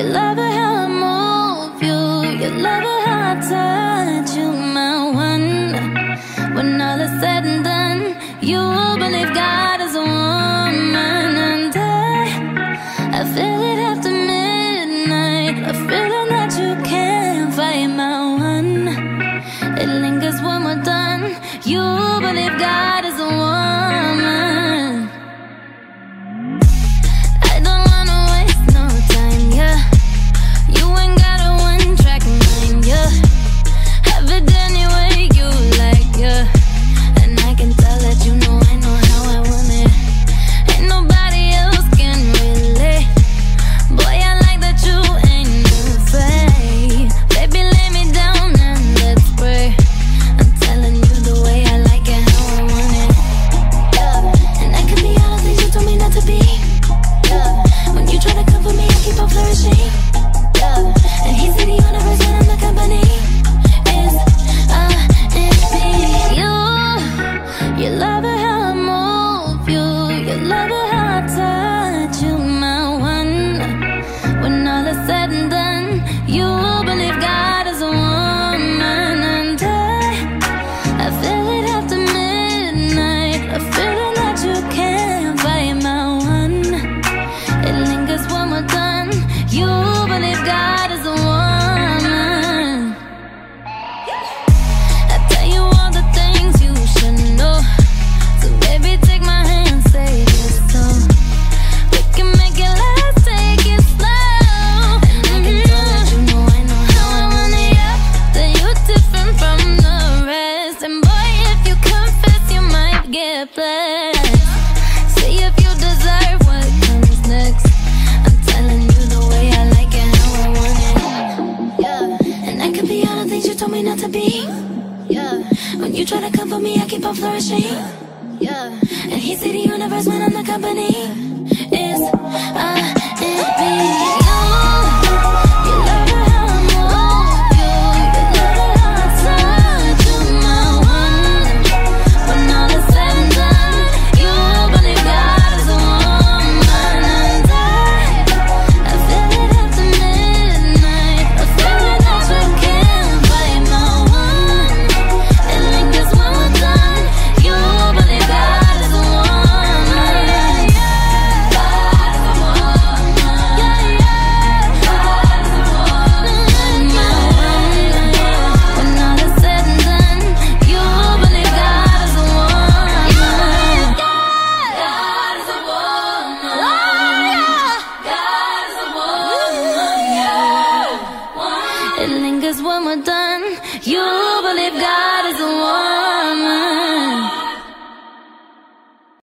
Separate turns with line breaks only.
You love it how I move you. You love it how I touch you, my one. When all is said See if you deserve what comes next. I'm telling you the way I like it, how I want it. Yeah. And I be all the things you told me not to be. Yeah. When you try to come for me, I keep on flourishing. Yeah. And he said the universe when I'm the company. You